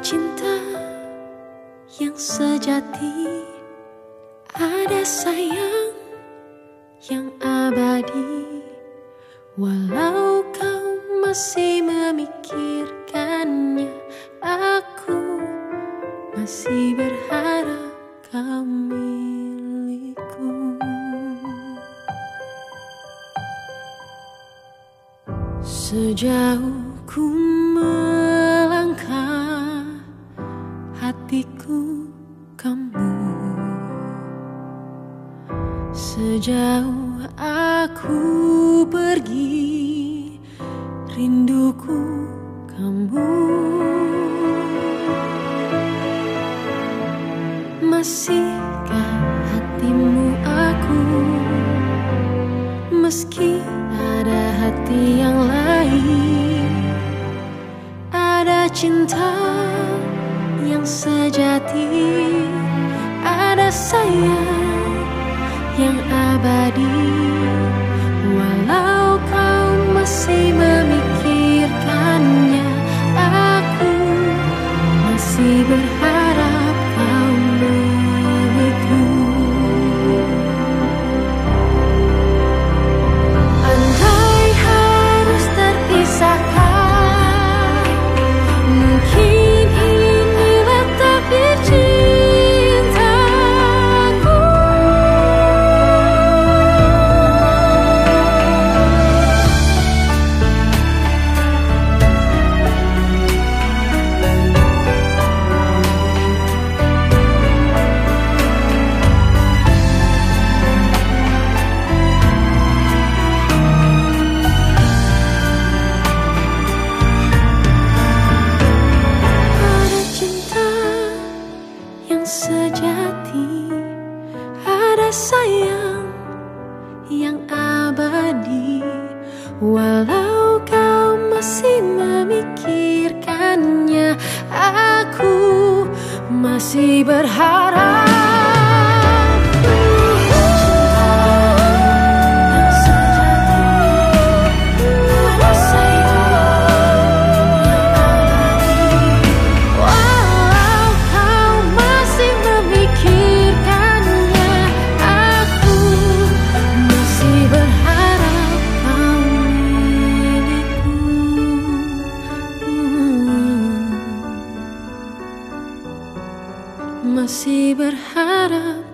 cinta yang sejati. Ada sayang yang abadi. Walau kau masih memikirkannya Aku masih berharap kau milikku. Sejauh ku hatiku kamu. Sejauh aku pergi rinduku kamu. Masihkah hatimu aku? Meski ada hati yang lain Ada cinta yang sejati. Ada sayang yang abadi sejati Ada sayang yang abadi. Walau kau masih memikirkannya Aku masih berharap masih berharap